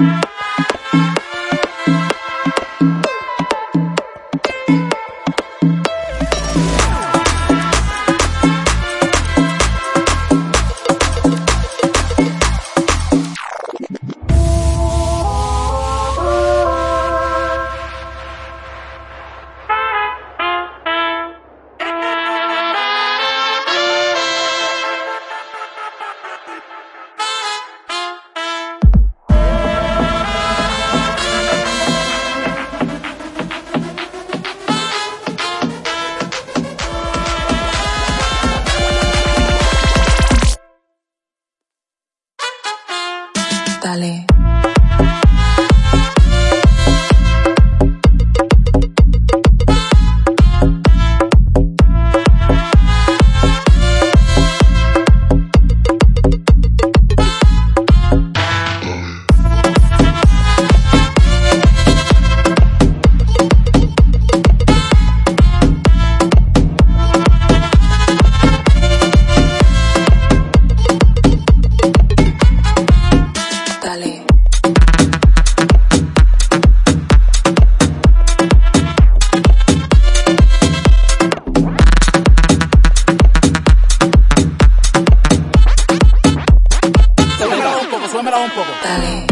Dale. Dale. Un poco.